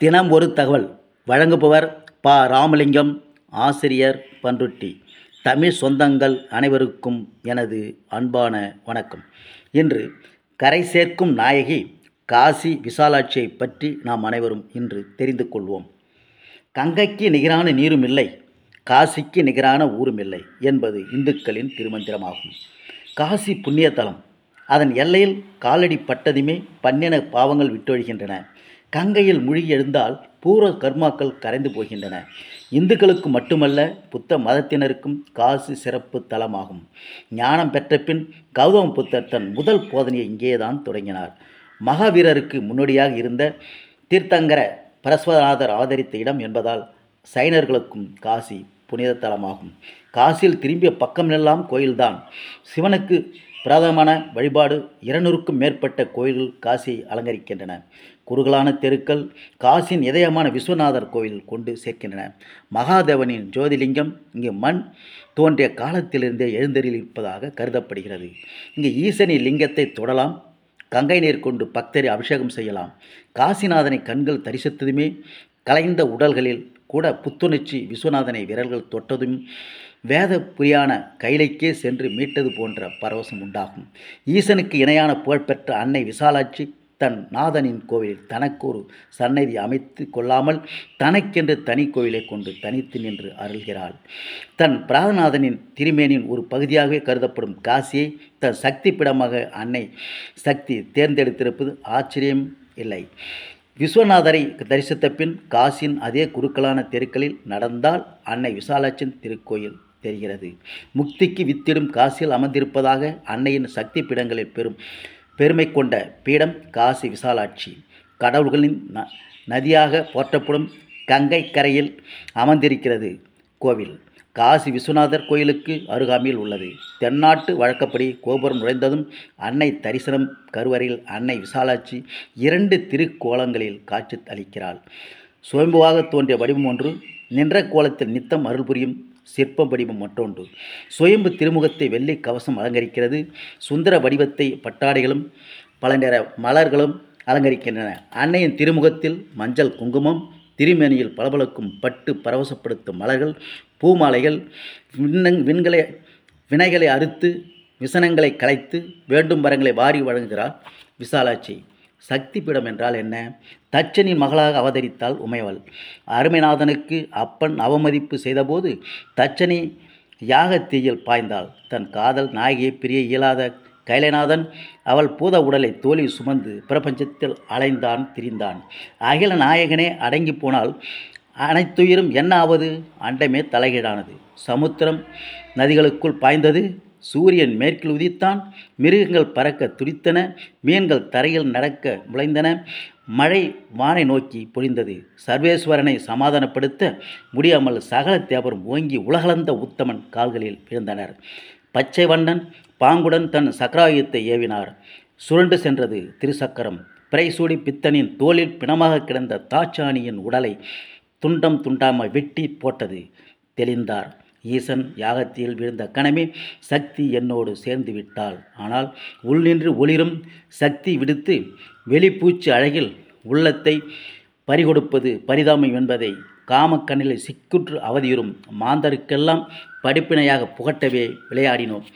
தினம் ஒரு தகவல். வழங்குபவர் ப. ராமலிங்கம் ஆசிரியர் பண்ருட்டி தமிழ் சொந்தங்கள் அனைவருக்கும் எனது அன்பான வணக்கம். இன்று கரை சேர்க்கும் நாயகி காசி விசாலாட்சியை பற்றி நாம் அனைவரும் இன்று தெரிந்து கொள்வோம். கங்கைக்கு நிகரான நீரும் இல்லை காசிக்கு நிகரான ஊரும் இல்லை என்பது இந்துக்களின் திருமந்திரமாகும். காசி புண்ணியதலம் அதன் எல்லையில் காலடி பட்டதுமே பன்னின பாவங்கள் விட்டொழிகின்றன. கங்கையில் மூழ்கி எழுந்தால் பூர்வ கர்மாக்கள் கரைந்து போகின்றன. இந்துக்களுக்கு மட்டுமல்ல புத்த மதத்தினருக்கும் காசி சிறப்பு தலமாகும். ஞானம் பெற்ற பின் கௌதம புத்தர் தன் முதல் போதனையை இங்கேதான் தொடங்கினார். மகாவீரருக்கு முன்னோடியாக இருந்த தீர்த்தங்கர பரஸ்வநாதர் ஆதரித்த இடம் என்பதால் சைனர்களுக்கும் காசி புனித தலமாகும். காசியில் திரும்பிய பக்கமெல்லாம் கோயில்தான். சிவனுக்கு பிரதமான வழிபாடு இருநூறுக்கும் மேற்பட்ட கோயில்கள் காசியை அலங்கரிக்கின்றன. குறுகலான தெருக்கள் காசியின் இதயமான விஸ்வநாதர் கோயில் கொண்டு சேர்க்கின்றன. மகாதேவனின் ஜோதிலிங்கம் இங்கு மண் தோன்றிய காலத்திலிருந்தே எழுந்தருளியிருப்பதாக கருதப்படுகிறது. இங்கு ஈசனின் லிங்கத்தை தொடலாம். கங்கை நீர் கொண்டு பக்தரை அபிஷேகம் செய்யலாம். காசிநாதனை கண்கள் தரிசித்ததுமே கலைந்த உடல்களில் கூட புத்துணர்ச்சி விஸ்வநாதனை விரல்கள் தொட்டதும் வேத புரியான கைலைக்கே சென்று மீட்டது போன்ற பரவசம் உண்டாகும். ஈசனுக்கு இணையான புகழ்பெற்ற அன்னை விசாலாட்சி தன் நாதனின் கோவிலில் தனக்கு ஒரு சன்னதி அமைத்து கொள்ளாமல் தனக்கென்று தனி கோவிலை கொண்டு தனித்து நின்று அருள்கிறாள். தன் பிராதநாதனின் திருமேனின் ஒரு பகுதியாகவே கருதப்படும் காசியை தன் சக்தி பிடமாக அன்னை சக்தி தேர்ந்தெடுத்திருப்பது ஆச்சரியம் இல்லை. விஸ்வநாதரை தரிசித்த பின் காசியின் அதே குறுக்கலான தெருக்களில் நடந்தால் அன்னை விசாலாட்சியின் திருக்கோயில் தெரிகிறது. முக்திக்கு வித்திடும் காசியில் அமர்ந்திருப்பதாக அன்னையின் சக்தி பீடங்களில் பெரும் பெருமை கொண்ட பீடம் காசி விசாலாட்சி. கடவுள்களின் ந நதியாக போற்றப்படும் கங்கை கரையில் அமர்ந்திருக்கிறது கோவில். காசி விஸ்வநாதர் கோயிலுக்கு அருகாமையில் உள்ளது. தென்னாட்டு வழக்கப்படி கோபுரம் நுழைந்ததும் அன்னை தரிசனம் கருவறையில் அன்னை விசாலாட்சி இரண்டு திருக்கோலங்களில் காட்சி அளிக்கிறாள். சுயம்புவாக தோன்றிய வடிவம் ஒன்று நின்ற கோலத்தில் நித்தம் அருள் புரியும் சிற்பம் வடிவம் மற்றொன்று. சுயம்பு திருமுகத்தை வெள்ளி கவசம் அலங்கரிக்கிறது. சுந்தர வடிவத்தை பட்டாடைகளும் பல நிற மலர்களும் அலங்கரிக்கின்றன. அன்னையின் திருமுகத்தில் மஞ்சள் குங்குமம் திருமேனியில் பளபளக்கும் பட்டு பரவசப்படுத்தும் மலர்கள் பூமாலைகள் விண்ணங் விண்களை வினைகளை அறுத்து விசனங்களை கலைத்து வேண்டும் வரங்களை வாரி வழங்குகிறார் விசாலாட்சி. சக்தி பீடம் என்றால் என்ன? தச்சனின் மகளாக அவதரித்தாள் உமையவள். அருமைநாதனுக்கு அப்பன் அவமதிப்பு செய்தபோது தச்சனி யாகத்தீயில் பாய்ந்தாள். தன் காதல் நாயகியை பிரிய இயலாத கைலைநாதன் அவள் பூத உடலை தோழி சுமந்து பிரபஞ்சத்தில் அலைந்தான் திரிந்தான். அகில நாயகனே அடங்கி போனால் அனைத்துயிரும் என்ன ஆவது? அண்டமே தலைகீழானது. சமுத்திரம் நதிகளுக்குள் பாய்ந்தது. சூரியன் மேற்கில் உதித்தான். மிருகங்கள் பறக்க துடித்தன. மீன்கள் தரையில் நடக்க முளைந்தன. மழை வானை நோக்கி பொழிந்தது. சர்வேஸ்வரனை சமாதானப்படுத்த முடியாமல் சகல தேவரும் ஓங்கி உலகளந்த உத்தமன் கால்களில் விழுந்தனர். பச்சை வண்ணன் பாங்குடன் தன் சக்கராயுத்தை ஏவினார். சுரண்டு சென்றது திருசக்கரம். பிறைசூடி பித்தனின் தோளில் பிணமாக கிடந்த தாச்சானியின் உடலை துண்டம் துண்டாமல் வெட்டி போட்டது தெளிந்தார். ஈசன் யாகத்தில் விழுந்த கணமே சக்தி என்னோடு சேர்ந்து விட்டாள். ஆனால் உள்நின்று ஒளிரும் சக்தி விடுத்து வெளிப்பூச்சு அழகில் உள்ளத்தை பறிகொடுப்பது பரிதாமம் என்பதை காமக்கண்ணிலை சிக்குற்று அவதியுறும் மாந்தருக்கெல்லாம் படிப்பினையாக புகட்டவே விளையாடினோம்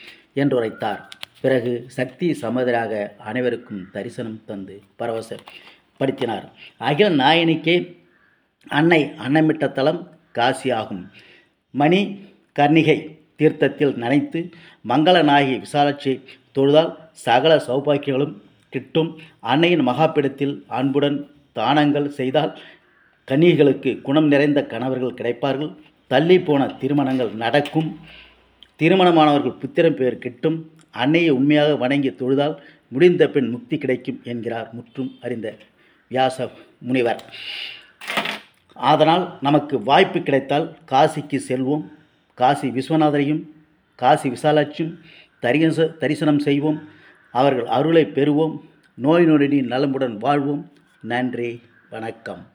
என்றுரைத்தார் பிறகு சக்தி சமதராக அனைவருக்கும் தரிசனம் தந்து பரவசப்படுத்தினார் அகில நாயனிக்கே அன்னை அன்னமிட்ட தலம் காசி ஆகும் மணி கர்ணிகை தீர்த்தத்தில் நனைத்து மங்களநாயகி விசாலட்சி தொழுதால் சகல சௌபாக்கியங்களும் கிட்டும். அன்னையின் மகாபிடத்தில் அன்புடன் தானங்கள் செய்தால் கன்னிகளுக்கு குணம் நிறைந்த கணவர்கள் கிடைப்பார்கள். தள்ளி போன திருமணங்கள் நடக்கும். திருமணமானவர்கள் புத்திரம் பெயர் கிட்டும் அன்னையை உண்மையாக வணங்கி தொழுதால் முடிந்த பெண் முக்தி கிடைக்கும் என்கிறார் முற்றும் அறிந்த வியாச முனிவர். அதனால் நமக்கு வாய்ப்பு கிடைத்தால் காசிக்கு செல்வோம். காசி விஸ்வநாதரையும் காசி விசாலாட்சியும் தரிச தரிசனம் செய்வோம். அவர்கள் அருளை பெறுவோம். நோய் நொடி நலமுடன் வாழ்வோம். நன்றி வணக்கம்.